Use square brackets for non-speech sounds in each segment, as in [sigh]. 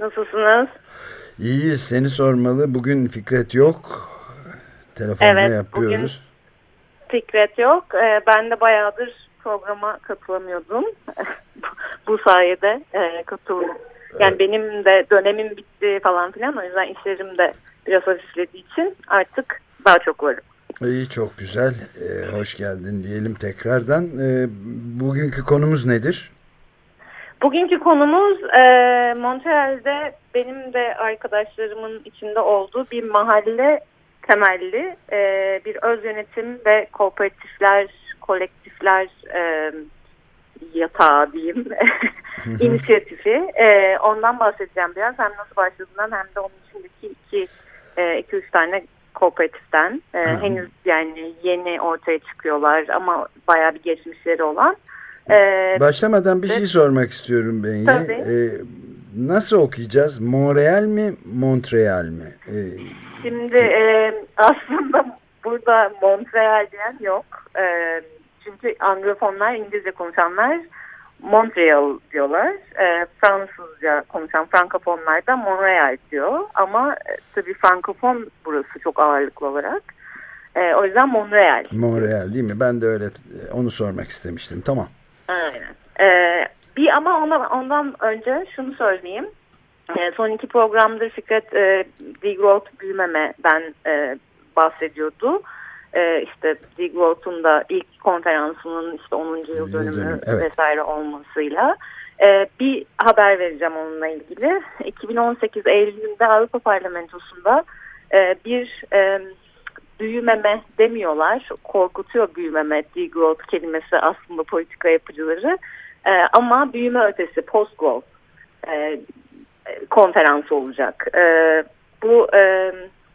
Nasılsınız? İyiyiz. Seni sormalı. Bugün Fikret yok. Telefonda Evet, yapıyoruz. Fikret yok. Ee, ben de bayağıdır programa katılamıyordum. [laughs] Bu sayede e, katıldım. Yani benim de dönemim bitti falan filan. O yüzden işlerim de biraz hafiflediği için artık daha çok varım. İyi çok güzel. Ee, hoş geldin diyelim tekrardan. Ee, bugünkü konumuz nedir? Bugünkü konumuz e, Montreal'de benim de arkadaşlarımın içinde olduğu bir mahalle temelli e, bir öz yönetim ve kooperatifler, kolektifler e, yatağı diyeyim [laughs] [laughs] inisiyatifi. E, ondan bahsedeceğim biraz. Hem nasıl başladığından hem de onun içindeki iki, e, iki üç tane kooperatiften. E, henüz yani yeni ortaya çıkıyorlar ama bayağı bir geçmişleri olan. E, Başlamadan bir şey sormak istiyorum Bengi. Tabii. Ee, nasıl okuyacağız? Montreal mi, Montreal mi? Ee, Şimdi e, aslında burada Montreal diyen yok. E, çünkü Anglofonlar, İngilizce konuşanlar Montreal diyorlar. E, Fransızca konuşan Frankofonlar da Montreal diyor. Ama e, tabii Frankofon burası çok ağırlıklı olarak. E, o yüzden Montreal. Montreal değil mi? Ben de öyle onu sormak istemiştim. Tamam. Aynen. Ee, bir ama ona, ondan önce şunu söyleyeyim. Ee, son iki programdır Fikret e, degrowth büyümemeden e, bahsediyordu. E, işte degrowth'un da ilk konferansının işte 10. yıl dönümü evet. vesaire olmasıyla e, bir haber vereceğim onunla ilgili. 2018 Eylül'ünde Avrupa Parlamentosu'nda e, bir e, büyümeme demiyorlar. Korkutuyor büyümeme, degrowth kelimesi aslında politika yapıcıları. Ee, ama büyüme ötesi, post growth e, konferansı olacak. Ee, bu e,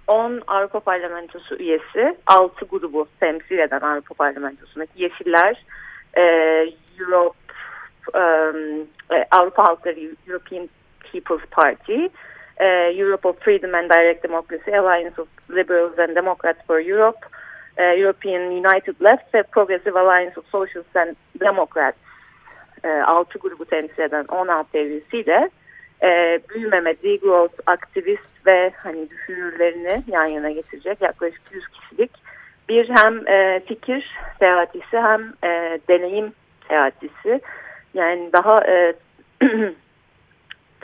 10 Avrupa Parlamentosu üyesi, 6 grubu temsil eden Avrupa Parlamentosu'ndaki Yeşiller, e, Europe, e, Avrupa Halkları, European People's Party, e, Europe of Freedom and Direct Democracy, Alliance of Liberals and Democrats for Europe, e, European United Left ve Progressive Alliance of Socialists and Democrats e, altı grubu temsil eden 16 üyesiyle e, büyümeme, degrowth, aktivist ve hani düşünürlerini yan yana getirecek yaklaşık 100 kişilik bir hem e, fikir seyahatisi hem e, deneyim seyahatisi yani daha e, [clears throat]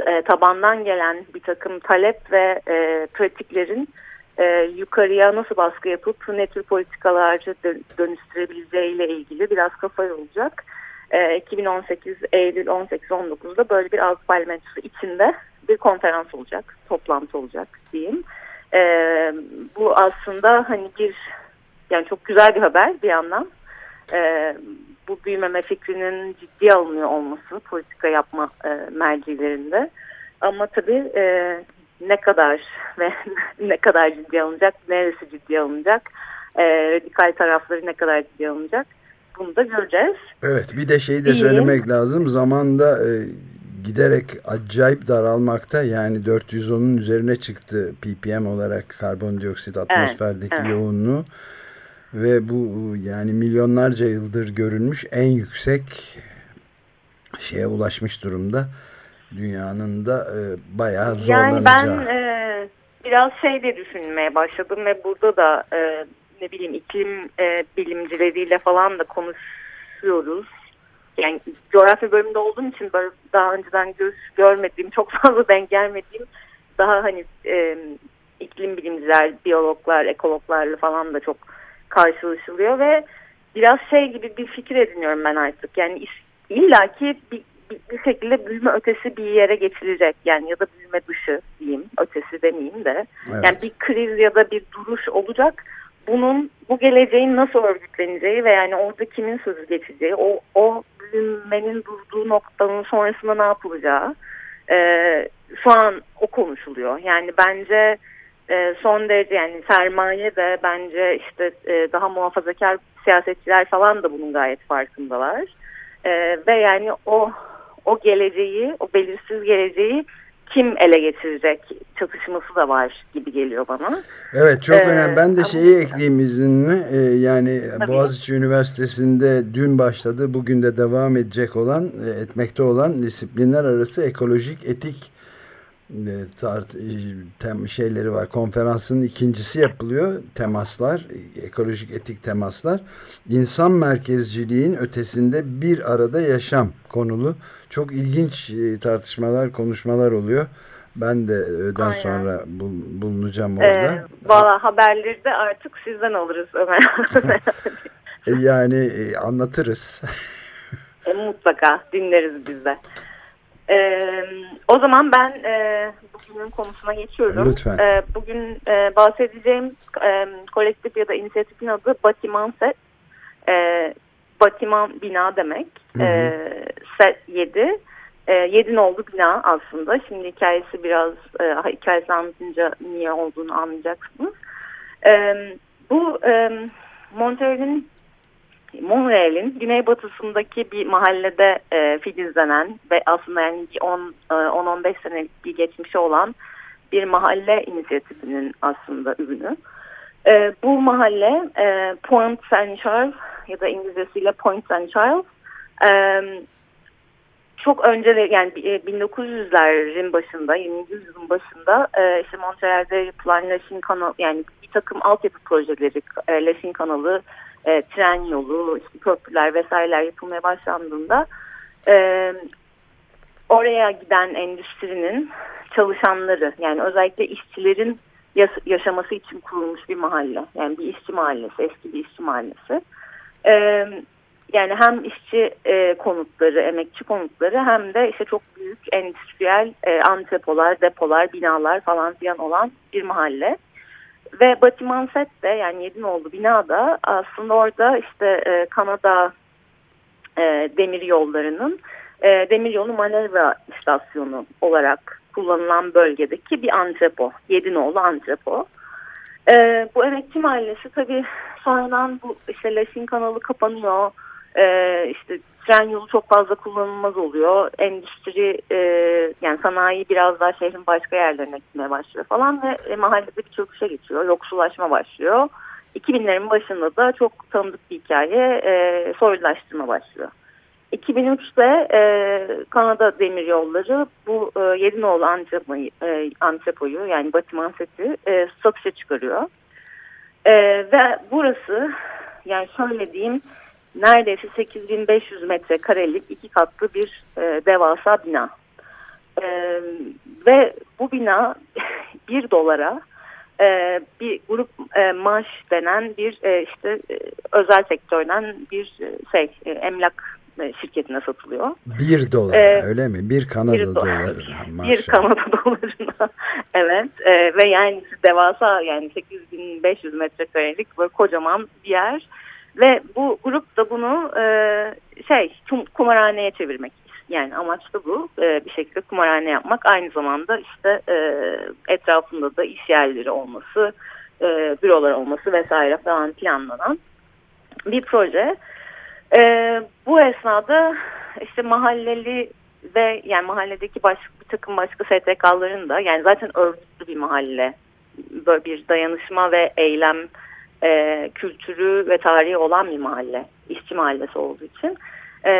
e, tabandan gelen bir takım talep ve e, pratiklerin e, yukarıya nasıl baskı yapıp ne tür politikalarca dö dönüştürebileceğiyle ilgili biraz kafa olacak. E, 2018 Eylül 18-19'da böyle bir Avrupa Parlamentosu içinde bir konferans olacak, toplantı olacak diyeyim. E, bu aslında hani bir yani çok güzel bir haber bir yandan. E, bu büyümeme fikrinin ciddiye alınıyor olması politika yapma e, mercilerinde. Ama tabii e, ne kadar [laughs] ve ne kadar ciddiye alınacak, neresi ciddiye alınacak, e, radikal tarafları ne kadar ciddiye alınacak bunu da göreceğiz. Evet bir de şeyi de İyi. söylemek lazım. Zamanda e, giderek acayip daralmakta. Yani 410'un üzerine çıktı ppm olarak karbondioksit atmosferdeki evet. yoğunluğu. Ve bu yani milyonlarca yıldır görülmüş en yüksek şeye ulaşmış durumda. Dünyanın da e, bayağı zorlanacağı. Yani ben e, biraz şey de düşünmeye başladım ve burada da e, ne bileyim iklim e, bilimcileriyle falan da konuşuyoruz. Yani coğrafya bölümünde olduğum için böyle daha önceden göz görmediğim, çok fazla [laughs] denk gelmediğim daha hani e, iklim bilimciler, biyologlar, ekologlarla falan da çok karşılaşılıyor ve biraz şey gibi bir fikir ediniyorum ben artık. Yani illaki bir, bir, bir şekilde büyüme ötesi bir yere geçilecek yani ya da büyüme dışı diyeyim ötesi demeyeyim de. Evet. Yani bir kriz ya da bir duruş olacak. Bunun bu geleceğin nasıl örgütleneceği ve yani orada kimin sözü geçeceği, o, o büyümenin durduğu noktanın sonrasında ne yapılacağı, e, şu an o konuşuluyor. Yani bence e, son derece yani sermaye de bence işte e, daha muhafazakar siyasetçiler falan da bunun gayet farkındalar. E, ve yani o o geleceği, o belirsiz geleceği kim ele geçirecek çatışması da var gibi geliyor bana. Evet çok ee, önemli. Ben de şeyi ekleyeyim izninle. Ee, yani Tabii. Boğaziçi Üniversitesi'nde dün başladı, bugün de devam edecek olan, e, etmekte olan disiplinler arası ekolojik etik tart tem şeyleri var. Konferansın ikincisi yapılıyor. Temaslar, ekolojik etik temaslar. İnsan merkezciliğin ötesinde bir arada yaşam konulu. Çok ilginç e, tartışmalar, konuşmalar oluyor. Ben de öden Aynen. sonra bul, bulunacağım orada. Ee, Valla haberleri de artık sizden alırız Ömer. [laughs] E, yani anlatırız. e, mutlaka dinleriz biz de. Ee, o zaman ben e, bugünün konusuna geçiyorum. Lütfen. Ee, bugün e, bahsedeceğim e, kolektif ya da inisiyatifin adı Batiman Set. E, Batiman bina demek. Hı hı. E, set 7. E, 7 oldu bina aslında. Şimdi hikayesi biraz e, hikayesi anlatınca niye olduğunu anlayacaksınız. E, bu e, Montreal'in Montreal'in güneybatısındaki bir mahallede e, filizlenen ve aslında yani 10-15 e, senelik bir geçmişi olan bir mahalle inisiyatifinin aslında ürünü. E, bu mahalle e, Point Saint Charles ya da İngilizcesiyle Point Saint Charles e, çok önce yani 1900'lerin e, başında 20. yüzyılın başında e, işte Montreal'de yapılan Laşin kanalı yani bir takım altyapı projeleri e, Laşin kanalı e, tren yolu, işte köprüler vesaireler yapılmaya başlandığında e, oraya giden endüstrinin çalışanları yani özellikle işçilerin yaşaması için kurulmuş bir mahalle. Yani bir işçi mahallesi, eski bir işçi mahallesi. E, yani hem işçi e, konutları, emekçi konutları hem de işte çok büyük endüstriyel e, antrepolar, depolar, binalar falan filan olan bir mahalle. Ve Batiman Set de yani Yedinoğlu binada aslında orada işte e, Kanada e, demir yollarının e, demir yolu manevra istasyonu olarak kullanılan bölgedeki bir antrepo. Yedinoğlu antrepo. E, bu emekçi mahallesi tabii sonradan bu işte Laşin kanalı kapanıyor. E, işte tren yolu çok fazla kullanılmaz oluyor. Endüstri e, yani sanayi biraz daha şehrin başka yerlerine gitmeye başlıyor falan ve e, mahallede bir çöküşe geçiyor. Yoksullaşma başlıyor. 2000'lerin başında da çok tanıdık bir hikaye e, soylulaştırma başlıyor. 2003'te e, Kanada Demir Yolları bu e, Yedinoğlu antrepoyu, e, yani Batiman seti e, satışa çıkarıyor. E, ve burası yani şöyle diyeyim neredeyse 8500 metrekarelik iki katlı bir e, devasa bina. E, ve bu bina [laughs] bir dolara e, bir grup e, maaş denen bir e, işte e, özel sektörden bir e, şey e, emlak e, şirketine satılıyor. Bir dolar ee, öyle mi? Bir Kanada bir doları. [laughs] Bir Kanada dolarına [laughs] evet e, ve yani devasa yani 8500 metrekarelik böyle kocaman bir yer ve bu grup da bunu e, şey kumarhaneye çevirmek. Yani amaç da bu. E, bir şekilde kumarhane yapmak. Aynı zamanda işte e, etrafında da iş yerleri olması, e, bürolar olması vesaire falan planlanan bir proje. E, bu esnada işte mahalleli ve yani mahalledeki başka bir takım başka STK'ların da yani zaten örgütlü bir mahalle böyle bir dayanışma ve eylem e, kültürü ve tarihi olan bir mahalle, işçi mahallesi olduğu için e,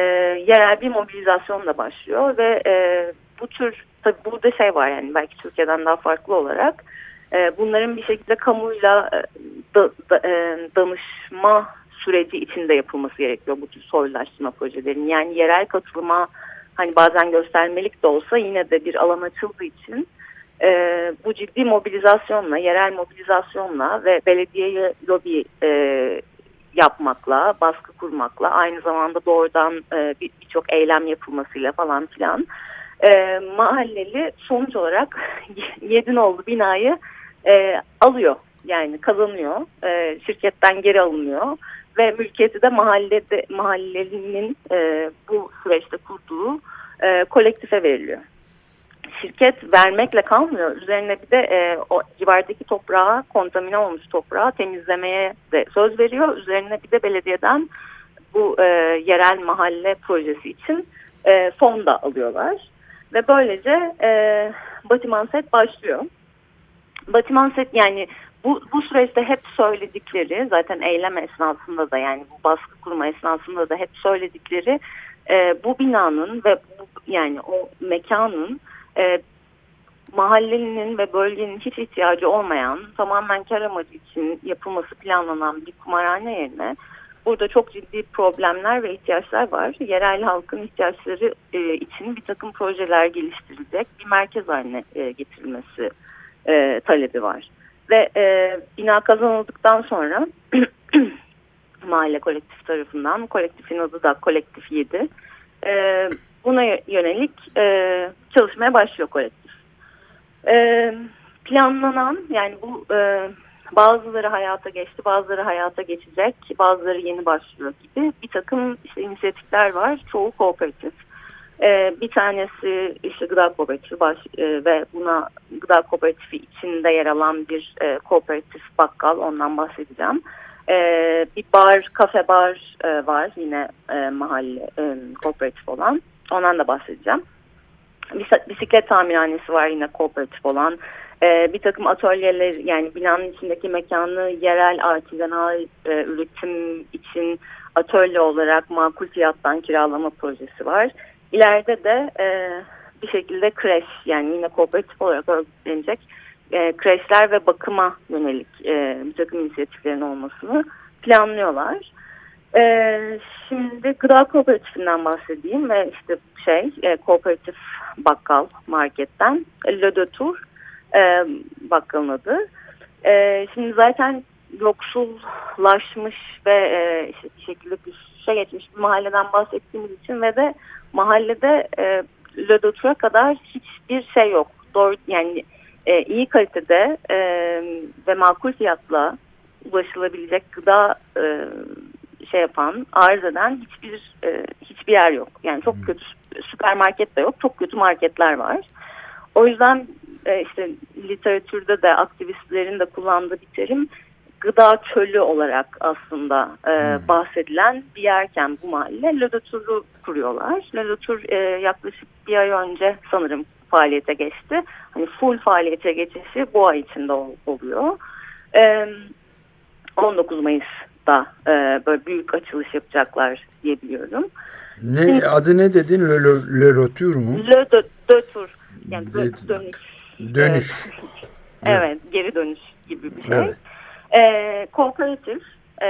yerel bir mobilizasyon da başlıyor ve e, bu tür tabi burada şey var yani belki Türkiye'den daha farklı olarak e, bunların bir şekilde kamuyla e, da, da, e, danışma süreci içinde yapılması gerekiyor bu tür soylulaştırma projelerin. Yani yerel katılıma hani bazen göstermelik de olsa yine de bir alan açıldığı için e, bu ciddi mobilizasyonla, yerel mobilizasyonla ve belediyeye lobi e, yapmakla, baskı kurmakla, aynı zamanda doğrudan e, birçok bir eylem yapılmasıyla falan filan e, mahalleli sonuç olarak [laughs] Yedinoğlu binayı e, alıyor. Yani kazanıyor. E, şirketten geri alınıyor ve mülkiyeti de mahallede mahallelinin e, bu süreçte kurduğu e, kolektife veriliyor. Şirket vermekle kalmıyor. Üzerine bir de e, o civardaki toprağa, kontamine olmuş toprağı temizlemeye de söz veriyor. Üzerine bir de belediyeden bu e, yerel mahalle projesi için e, fon da alıyorlar. Ve böylece e, Batiman başlıyor. Batiman Set yani bu, bu süreçte hep söyledikleri zaten eylem esnasında da yani bu baskı kurma esnasında da hep söyledikleri e, bu binanın ve bu, yani o mekanın e, mahallenin ve bölgenin hiç ihtiyacı olmayan tamamen kar amacı için yapılması planlanan bir kumarhane yerine burada çok ciddi problemler ve ihtiyaçlar var. Yerel halkın ihtiyaçları e, için bir takım projeler geliştirilecek bir merkez haline e, getirilmesi e, talebi var. Ve e, bina kazanıldıktan sonra [clears throat] mahalle kolektif tarafından, kolektifin adı da kolektif 7, e, buna yönelik e, çalışmaya başlıyor kolektif. E, planlanan yani bu e, bazıları hayata geçti, bazıları hayata geçecek, bazıları yeni başlıyor gibi bir takım işte inisiyatifler var. Çoğu kooperatif. Ee, bir tanesi işte gıda kooperatifi baş, e, ve buna gıda kooperatifi içinde yer alan bir e, kooperatif bakkal ondan bahsedeceğim. Ee, bir bar, kafe bar e, var yine e, mahalle e, kooperatif olan ondan da bahsedeceğim. Bisiklet tamirhanesi var yine kooperatif olan. Ee, bir takım atölyeler yani binanın içindeki mekanı yerel artizanal e, üretim için atölye olarak makul fiyattan kiralama projesi var. İleride de e, bir şekilde kreş yani yine kooperatif olarak örgütlenecek e, kreşler ve bakıma yönelik e, bir takım inisiyatiflerin olmasını planlıyorlar. E, şimdi gıda kooperatifinden bahsedeyim ve işte şey e, kooperatif bakkal marketten Le de Tour e, bakkalın adı. E, şimdi zaten yoksullaşmış ve e, şekilde şey geçmiş bir mahalleden bahsettiğimiz için ve de mahallede e, Lödotur'a kadar hiçbir şey yok. Doğru yani e, iyi kalitede e, ve makul fiyatla ulaşılabilecek gıda e, şey yapan, arz eden hiçbir e, hiçbir yer yok. Yani çok kötü süpermarket de yok. Çok kötü marketler var. O yüzden e, işte literatürde de aktivistlerin de kullandığı bir terim gıda çölü olarak aslında e, hmm. bahsedilen bir yerken bu mahalle Lödotur'u kuruyorlar. Lödotur e, yaklaşık bir ay önce sanırım faaliyete geçti. Hani full faaliyete geçişi bu ay içinde ol, oluyor. E, 19 Mayıs'ta e, böyle büyük açılış yapacaklar diye biliyorum. Ne Şimdi, adı ne dedin? Lödotur mu? Lödotur. Yani dö, dönüş. Dönüş. Evet, [laughs] evet, geri dönüş gibi bir şey. Evet. E, kooperatif e,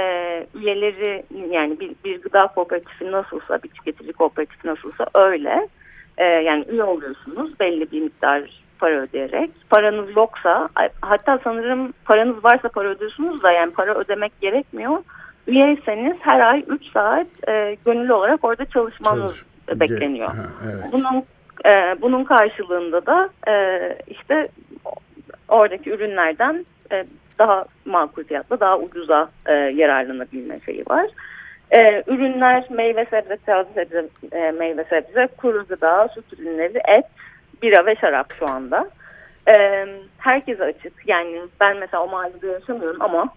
üyeleri yani bir, bir gıda kooperatifi nasılsa bir tüketici kooperatifi nasılsa öyle e, yani üye oluyorsunuz belli bir miktar para ödeyerek paranız yoksa hatta sanırım paranız varsa para ödüyorsunuz da yani para ödemek gerekmiyor üyeyseniz her ay 3 saat e, gönüllü olarak orada çalışmanız Çalış. bekleniyor. Ha, evet. Bunun e, bunun karşılığında da e, işte oradaki ürünlerden e, daha makul fiyatla daha ucuza e, yararlanabilme şeyi var. E, ürünler meyve sebze, taze sebze, e, meyve sebze, kuru gıda, süt ürünleri, et, bira ve şarap şu anda. E, herkese açık. Yani ben mesela o mahallede yaşamıyorum ama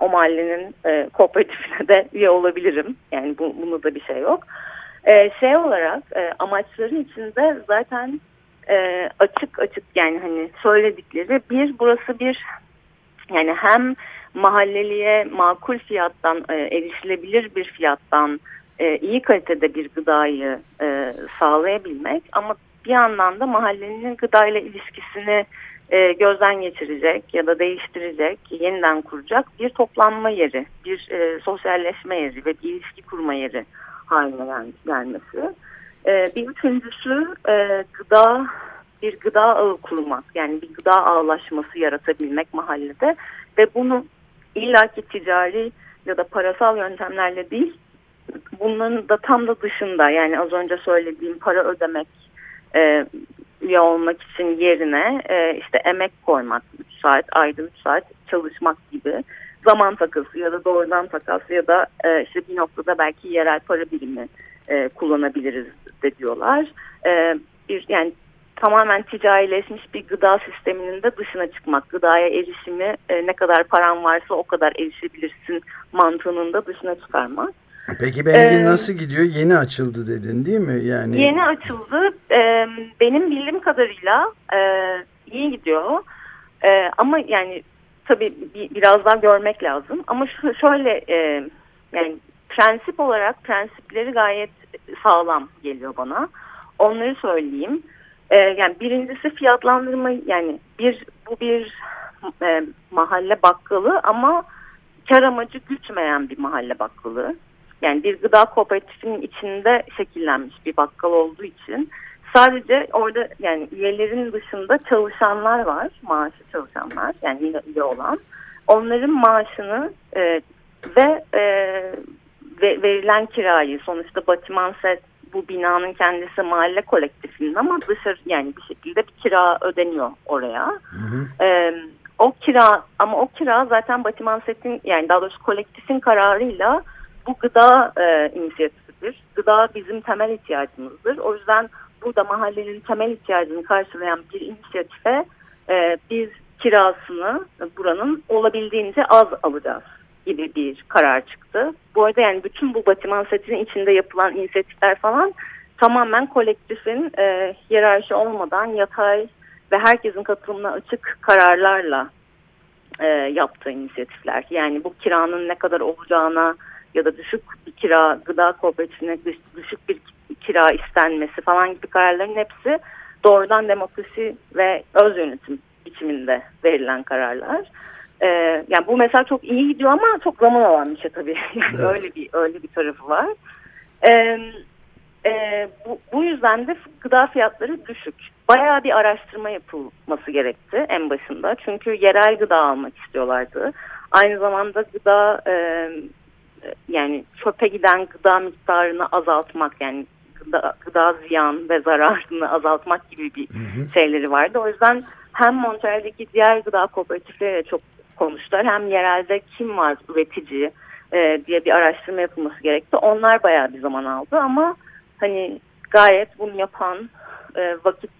o mahallenin e, kooperatifine de üye olabilirim. Yani bu, bunda da bir şey yok. E, şey olarak e, amaçları içinde zaten e, açık açık yani hani söyledikleri bir burası bir yani hem mahalleliye makul fiyattan e, erişilebilir bir fiyattan e, iyi kalitede bir gıdayı e, sağlayabilmek ama bir yandan da mahallenin gıdayla ilişkisini e, gözden geçirecek ya da değiştirecek, yeniden kuracak bir toplanma yeri, bir e, sosyalleşme yeri ve bir ilişki kurma yeri haline gel gelmesi. E, bir üçüncüsü e, gıda bir gıda ağı kurmak yani bir gıda ağlaşması yaratabilmek mahallede ve bunu illaki ticari ya da parasal yöntemlerle değil bunların da tam da dışında yani az önce söylediğim para ödemek e, üye olmak için yerine e, işte emek koymak 3 saat ayda 3 saat çalışmak gibi zaman takası ya da doğrudan takas ya da e, işte bir noktada belki yerel para birimi e, kullanabiliriz de diyorlar. E, bir yani tamamen ticarileşmiş bir gıda sisteminin de dışına çıkmak. Gıdaya erişimi e, ne kadar paran varsa o kadar erişebilirsin mantığının da dışına çıkarmak. Peki Bengi Ee, nasıl gidiyor? Yeni açıldı dedin değil mi? Yani Yeni açıldı. Ee, benim bildiğim kadarıyla e, iyi gidiyor. E, ama yani tabii bir, biraz daha görmek lazım. Ama şu, şöyle e, yani prensip olarak prensipleri gayet sağlam geliyor bana. Onları söyleyeyim. E, yani birincisi fiyatlandırma yani bir bu bir e, mahalle bakkalı ama kar amacı gütmeyen bir mahalle bakkalı. Yani bir gıda kooperatifinin içinde şekillenmiş bir bakkal olduğu için sadece orada yani üyelerin dışında çalışanlar var, maaşı çalışanlar yani yine üye olan. Onların maaşını e, ve, e, ve verilen kirayı sonuçta Batiman Set bu binanın kendisi mahalle kolektifinin ama dışarı yani bir şekilde bir kira ödeniyor oraya. Hı hı. Ee, o kira ama o kira zaten Batiman Set'in yani daha doğrusu kolektifin kararıyla bu gıda e, inisiyatifidir. Gıda bizim temel ihtiyacımızdır. O yüzden burada mahallenin temel ihtiyacını karşılayan bir inisiyatife e, biz kirasını buranın olabildiğince az alacağız gibi bir karar çıktı. Bu arada yani bütün bu Batiman Seti'nin içinde yapılan inisiyatifler falan tamamen kolektifin e, hiyerarşi olmadan yatay ve herkesin katılımına açık kararlarla e, yaptığı inisiyatifler. Yani bu kiranın ne kadar olacağına ya da düşük bir kira, gıda kooperatifine düşük bir kira istenmesi falan gibi kararların hepsi doğrudan demokrasi ve öz yönetim biçiminde verilen kararlar. Ee, yani bu mesela çok iyi gidiyor ama çok zaman alan bir şey tabii. [laughs] Yani Evet. öyle bir öyle bir tarafı var. Ee, e, bu, bu yüzden de gıda fiyatları düşük. Bayağı bir araştırma yapılması gerekti en başında. Çünkü yerel gıda almak istiyorlardı. Aynı zamanda gıda e, yani çöpe giden gıda miktarını azaltmak yani gıda, gıda ziyan ve zararını azaltmak gibi bir Hı hı. şeyleri vardı. O yüzden hem Montreal'deki diğer gıda kooperatifleriyle çok konuştular. Hem yerelde kim var üretici e, diye bir araştırma yapılması gerekti. Onlar bayağı bir zaman aldı ama hani gayet bunu yapan e, vakit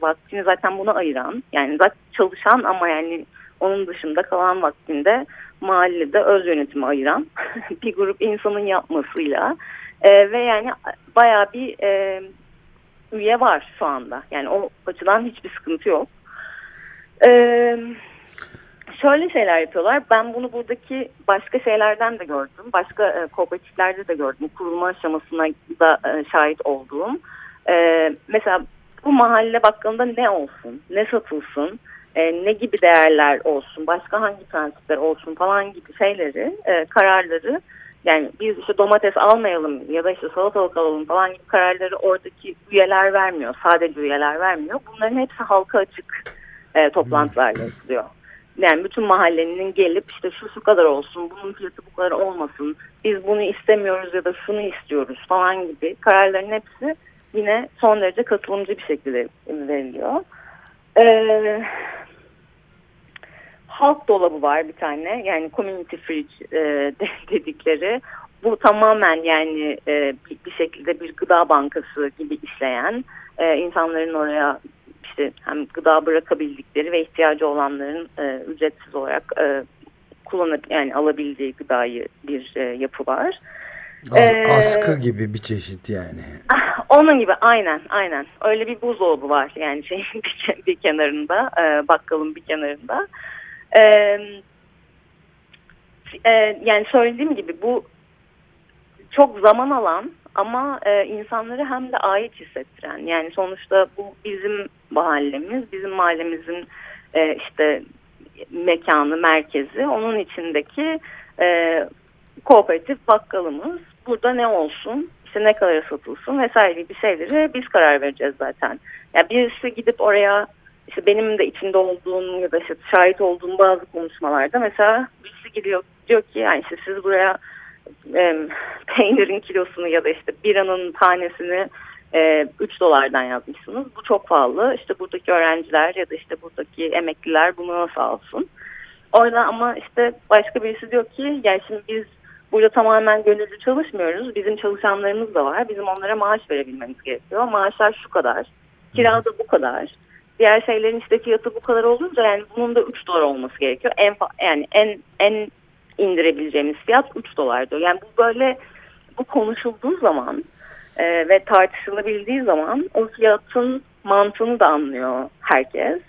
vaktini zaten buna ayıran yani zaten çalışan ama yani onun dışında kalan vaktinde mahallede öz yönetimi ayıran [laughs] bir grup insanın yapmasıyla e, ve yani bayağı bir e, üye var şu anda. Yani o açıdan hiçbir sıkıntı yok. E, şöyle şeyler yapıyorlar. Ben bunu buradaki başka şeylerden de gördüm. Başka e, kooperatiflerde de gördüm. Kurulma aşamasına da e, şahit olduğum. E, mesela bu mahalle bakkalında ne olsun, ne satılsın, e, ne gibi değerler olsun, başka hangi prensipler olsun falan gibi şeyleri, e, kararları yani biz işte domates almayalım ya da işte salatalık alalım falan gibi kararları oradaki üyeler vermiyor. Sadece üyeler vermiyor. Bunların hepsi halka açık e, toplantılarla yapılıyor. Yani bütün mahallenin gelip işte şu şu kadar olsun, bunun fiyatı bu kadar olmasın, biz bunu istemiyoruz ya da şunu istiyoruz falan gibi kararların hepsi yine son derece katılımcı bir şekilde veriliyor. Ee, halk dolabı var bir tane yani community fridge e, [laughs] dedikleri. Bu tamamen yani e, bir, şekilde bir gıda bankası gibi işleyen e, insanların oraya işte hem gıda bırakabildikleri ve ihtiyacı olanların e, ücretsiz olarak e, kullanıp yani alabildiği gıdayı bir e, yapı var. As- Ee, askı gibi bir çeşit yani. [laughs] Onun gibi aynen aynen öyle bir buzdolabı var yani şeyin [laughs] bir, ke- bir kenarında e, bakkalın bir kenarında. E, e, yani söylediğim gibi bu çok zaman alan ama e, insanları hem de ait hissettiren yani sonuçta bu bizim mahallemiz bizim mahallemizin e, işte mekanı merkezi onun içindeki e, kooperatif bakkalımız burada ne olsun işte ne kadar satılsın vesaire gibi şeyleri biz karar vereceğiz zaten. Yani birisi gidip oraya işte benim de içinde olduğum ya da işte şahit olduğum bazı konuşmalarda mesela birisi gidiyor diyor ki yani işte siz buraya e, [laughs] peynirin kilosunu ya da işte biranın tanesini e, 3 dolardan yazmışsınız. Bu çok pahalı. İşte buradaki öğrenciler ya da işte buradaki emekliler bunu nasıl alsın? Orada ama işte başka birisi diyor ki yani şimdi biz burada tamamen gönüllü çalışmıyoruz. Bizim çalışanlarımız da var. Bizim onlara maaş verebilmemiz gerekiyor. Maaşlar şu kadar. Kirada bu kadar. Diğer şeylerin işte fiyatı bu kadar olunca yani bunun da 3 dolar olması gerekiyor. En yani en en indirebileceğimiz fiyat 3 dolar diyor. Yani bu böyle bu konuşulduğu zaman e, ve tartışılabildiği zaman o fiyatın mantığını da anlıyor herkes.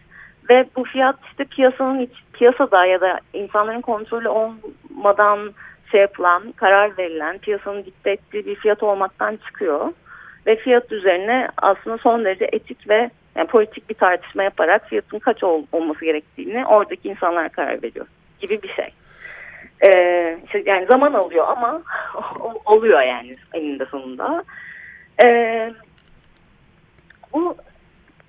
Ve bu fiyat işte piyasanın iç, piyasada ya da insanların kontrolü olmadan şey yapılan, karar verilen, piyasanın dikte ettiği bir fiyat olmaktan çıkıyor. Ve fiyat üzerine aslında son derece etik ve yani politik bir tartışma yaparak fiyatın kaç ol, olması gerektiğini oradaki insanlar karar veriyor gibi bir şey. Ee, işte yani zaman alıyor ama [laughs] oluyor yani eninde sonunda. Ee, bu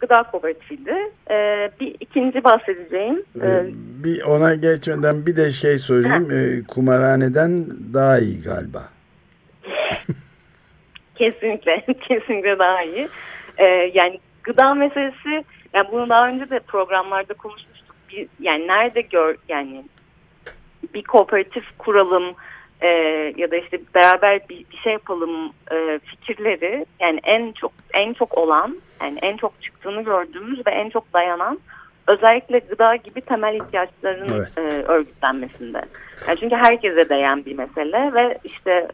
gıda kooperatifiydi. Ee, bir ikinci bahsedeceğim. Ee, bir ona geçmeden bir de şey söyleyeyim. Ee, kumarhaneden daha iyi galiba. [laughs] kesinlikle, [laughs] kesinlikle daha iyi. Ee, yani gıda meselesi, yani bunu daha önce de programlarda konuşmuştuk. Bir, yani nerede gör, yani bir kooperatif kuralım e, ya da işte beraber bir, bir şey yapalım e, fikirleri yani en çok en çok olan yani en çok çıktığını gördüğümüz ve en çok dayanan özellikle gıda gibi temel ihtiyaçların evet. e, örgütlenmesinde. Yani çünkü herkese değen bir mesele ve işte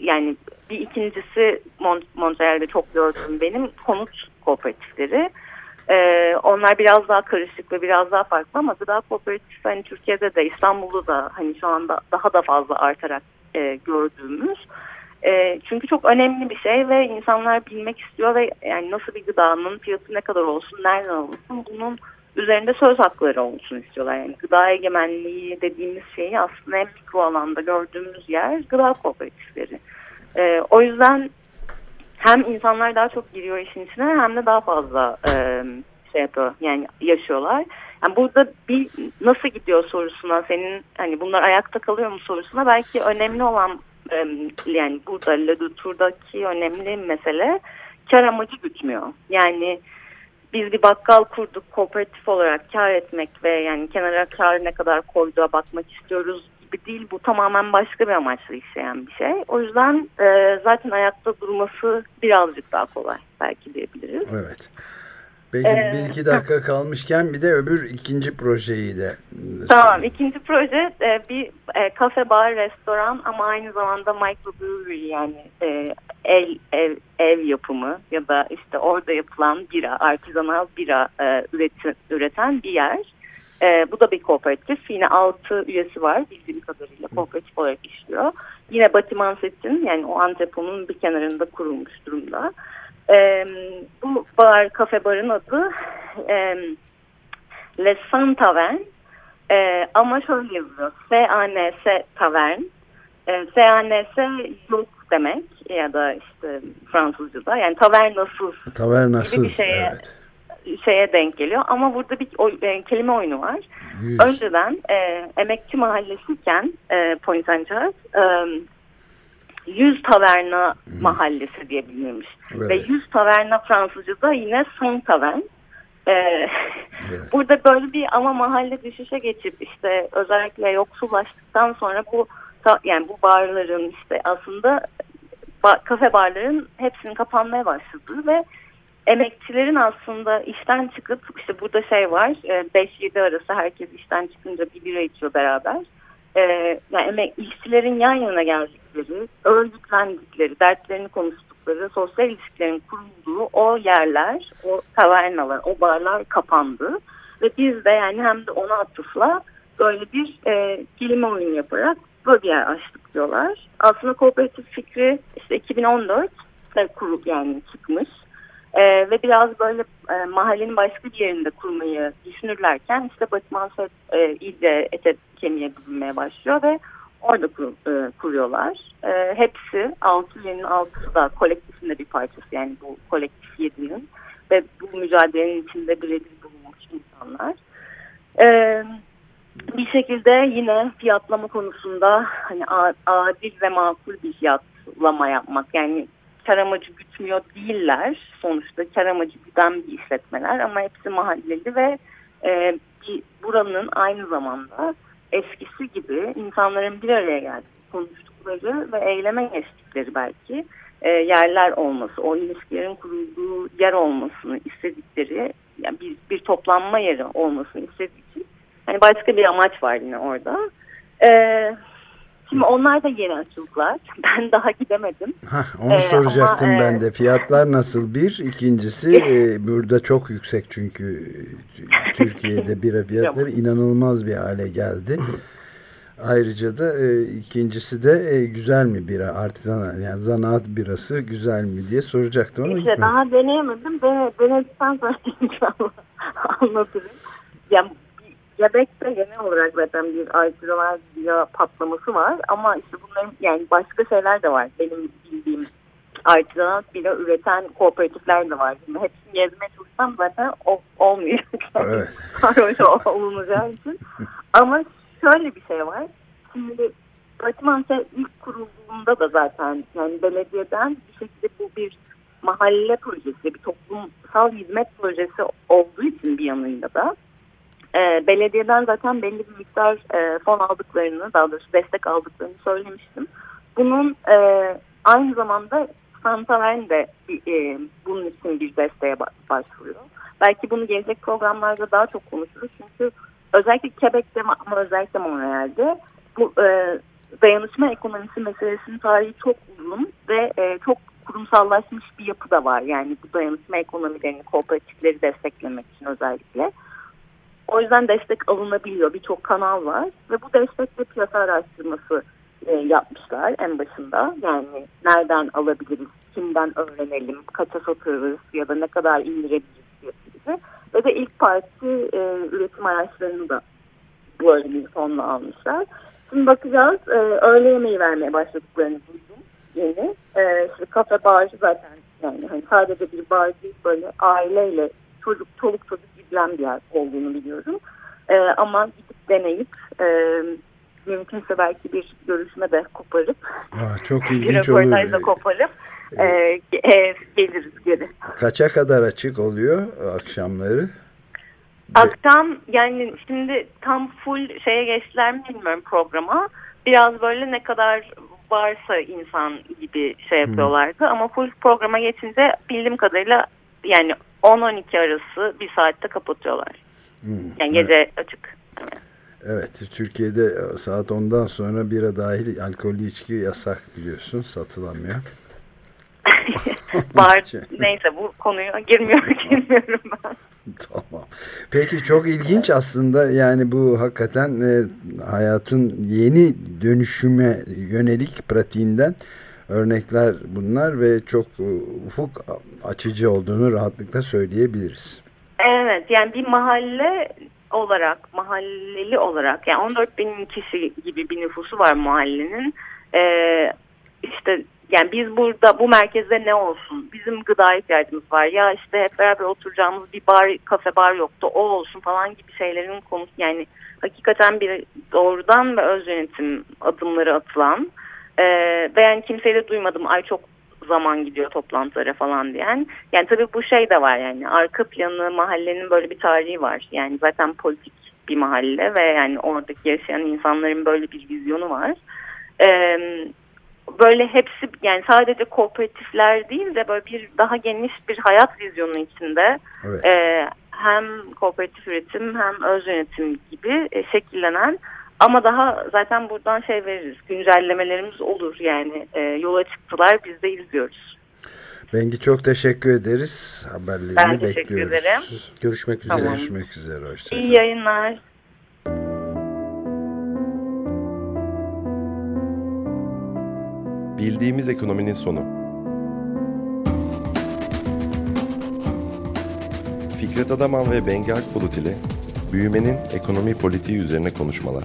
yani bir ikincisi Mont Montreal'de çok gördüğüm benim konut kooperatifleri. Ee, onlar biraz daha karışık ve biraz daha farklı ama gıda kooperatifi hani Türkiye'de de İstanbul'da da hani şu anda daha da fazla artarak e, gördüğümüz. E, çünkü çok önemli bir şey ve insanlar bilmek istiyor ve yani nasıl bir gıdanın fiyatı ne kadar olsun, nereden olsun bunun üzerinde söz hakları olsun istiyorlar. Yani gıda egemenliği dediğimiz şeyi aslında en mikro alanda gördüğümüz yer gıda kooperatifleri. E, o yüzden hem insanlar daha çok giriyor işin içine hem de daha fazla e, şey yapıyor yani yaşıyorlar. Yani burada bir nasıl gidiyor sorusuna senin hani bunlar ayakta kalıyor mu sorusuna belki önemli olan e, yani burada Le Tour'daki önemli mesele kar amacı gütmüyor. Yani biz bir bakkal kurduk kooperatif olarak kar etmek ve yani kenara kar ne kadar koyduğuna bakmak istiyoruz gibi değil. Bu tamamen başka bir amaçla işleyen bir şey. O yüzden e, zaten ayakta durması birazcık daha kolay belki diyebiliriz. Evet. Peki ee, bir iki dakika kalmışken bir de öbür ikinci projeyi de. Tamam ikinci proje e, bir e, kafe bar restoran ama aynı zamanda microbrewery yani e, el ev, ev yapımı ya da işte orada yapılan bira artizanal bira e, üreten, üreten bir yer. E, bu da bir kooperatif. Yine altı üyesi var bildiğim kadarıyla kooperatif olarak işliyor. Yine Batiman Set'in yani o Antep'in bir kenarında kurulmuş durumda. E, bu bar, kafe barın adı e, Le San Tavern. E, ama şöyle yazıyor. S-A-N-S Tavern. E, S-A-N-S yok demek ya da işte Fransızca'da yani tavernasız, tavernasız gibi bir şeye, evet şeye denk geliyor. Ama burada bir o, e, kelime oyunu var. Yüz. Önceden e, emekçi mahallesiyken e, Point Saint e, yüz taverna hmm. mahallesi diye bilinirmiş. Evet. Ve yüz taverna Fransızca'da yine son tavern. Ee, evet. [laughs] Burada böyle bir ama mahalle düşüşe geçip işte özellikle yoksullaştıktan sonra bu yani bu barların işte aslında ba, kafe barların hepsinin kapanmaya başladığı ve emekçilerin aslında işten çıkıp işte burada şey var 5-7 e, arası herkes işten çıkınca bir bira içiyor beraber. Ee, yani emek, işçilerin yan yana geldikleri, örgütlendikleri, dertlerini konuştukları, sosyal ilişkilerin kurulduğu o yerler, o tavernalar, o barlar kapandı. Ve biz de yani hem de ona atıfla böyle bir e, kelime oyunu yaparak böyle bir yer açtık diyorlar. Aslında kooperatif fikri işte 2014 kurup yani çıkmış. E, ve biraz böyle e, mahallenin başka bir yerinde kurmayı düşünürlerken işte Batman e, iyice ete kemiğe bürünmeye başlıyor ve orada kur, e, kuruyorlar. E, hepsi üyenin altısı da kolektifinde bir parçası yani bu kolektif yedinin ve bu mücadelenin içinde birebir bulunmuş insanlar. E, bir şekilde yine fiyatlama konusunda hani adil ve makul bir fiyatlama yapmak yani kar amacı gütmüyor değiller. Sonuçta kar amacı güden bir işletmeler ama hepsi mahalleli ve e, bir, buranın aynı zamanda eskisi gibi insanların bir araya geldiği, konuştukları ve eyleme geçtikleri belki e, yerler olması, o ilişkilerin kurulduğu yer olmasını istedikleri, yani bir, bir toplanma yeri olmasını istediği için hani başka bir amaç var yine orada. Evet. Şimdi onlar da yeni açıldılar. [laughs] Ben daha gidemedim. Hah, onu ee, soracaktım ama, ben de. Fiyatlar nasıl bir? İkincisi [laughs] e, burada çok yüksek çünkü e, Türkiye'de bira fiyatları inanılmaz bir hale geldi. Ayrıca da e, ikincisi de e, güzel mi bira artizan yani zanaat birası güzel mi diye soracaktım ama işte daha deneyemedim. Dene, denedikten sonra inşallah [laughs] anlatırım. Yani Göbek'te genel olarak zaten bir bira patlaması var ama işte bunların yani başka şeyler de var benim bildiğim artizanal bira üreten kooperatifler de var. Şimdi hepsini gezmeye çalışsam zaten olmayacak. Evet. olunacağı [laughs] için. Ama şöyle bir şey var. Şimdi Patimanse ilk kurulduğunda da zaten yani belediyeden bir şekilde bu bir mahalle projesi, bir toplumsal hizmet projesi olduğu için bir yanıyla da e, belediyeden zaten belli bir miktar e, fon aldıklarını, daha doğrusu destek aldıklarını söylemiştim. Bunun e, aynı zamanda Santaven de e, bunun için bir desteğe başvuruyor. Belki bunu gelecek programlarda daha çok konuşuruz. Çünkü özellikle Quebec'te ama özellikle Montreal'de bu e, dayanışma ekonomisi meselesinin tarihi çok uzun ve e, çok kurumsallaşmış bir yapı da var. Yani bu dayanışma ekonomilerini, kooperatifleri desteklemek için özellikle. O yüzden destek alınabiliyor. Birçok kanal var ve bu destekle piyasa araştırması e, yapmışlar en başında. Yani nereden alabiliriz, kimden öğrenelim, kaça satarız ya da ne kadar indirebiliriz gibi. Ve de ilk parti e, üretim araçlarını da böyle bir fonla almışlar. Şimdi bakacağız. E, öğle yemeği vermeye başladıklarını duydum yeni. E, işte kafe bar zaten yani hani sadece bir bar değil böyle aileyle çocuk çoluk çocuk gidilen bir yer olduğunu biliyorum. E, ama gidip deneyip e, mümkünse belki bir görüşme de koparıp Aa, çok ilginç bir röportaj da koparıp e, e, geliriz geri. Kaça kadar açık oluyor akşamları? Akşam yani şimdi tam full şeye geçtiler mi bilmiyorum programa. Biraz böyle ne kadar varsa insan gibi şey yapıyorlardı. Hmm. Ama full programa geçince bildiğim kadarıyla yani 10-12 arası bir saatte kapatıyorlar. Hmm. Yani gece evet. açık. Evet. Evet, Türkiye'de saat 10'dan sonra bira dahil alkollü içki yasak biliyorsun, satılamıyor. [laughs] Var, [laughs] neyse bu konuya girmiyor, girmiyorum ben. tamam. Peki çok ilginç aslında yani bu hakikaten e, hayatın yeni dönüşüme yönelik pratiğinden örnekler bunlar ve çok e, ufuk açıcı olduğunu rahatlıkla söyleyebiliriz. Evet yani bir mahalle olarak mahalleli olarak yani 14 bin kişi gibi bir nüfusu var mahallenin. Ee, işte yani biz burada bu merkezde ne olsun? Bizim gıda ihtiyacımız var. Ya işte hep beraber oturacağımız bir bar, kafe bar yoktu. O olsun falan gibi şeylerin konusu. Yani hakikaten bir doğrudan ve öz yönetim adımları atılan e, ve yani kimseyi de duymadım. Ay çok zaman gidiyor toplantılara falan diyen. Yani tabii bu şey de var yani arka planı mahallenin böyle bir tarihi var. Yani zaten politik bir mahalle ve yani oradaki yaşayan insanların böyle bir vizyonu var. Ee, böyle hepsi yani sadece kooperatifler değil de böyle bir daha geniş bir hayat vizyonu içinde evet. e, hem kooperatif üretim hem öz yönetim gibi e, şekillenen ama daha zaten buradan şey veririz güncellemelerimiz olur yani e, yola çıktılar biz de izliyoruz. Bengi çok teşekkür ederiz. Haberlerini ben teşekkür bekliyoruz. ederim. Görüşmek üzere. Tamam. Görüşmek üzere. Hoşçakalın. İyi yayınlar. Bildiğimiz ekonominin sonu. Fikret Adaman ve Bengi Akbulut ile büyümenin ekonomi politiği üzerine konuşmalar.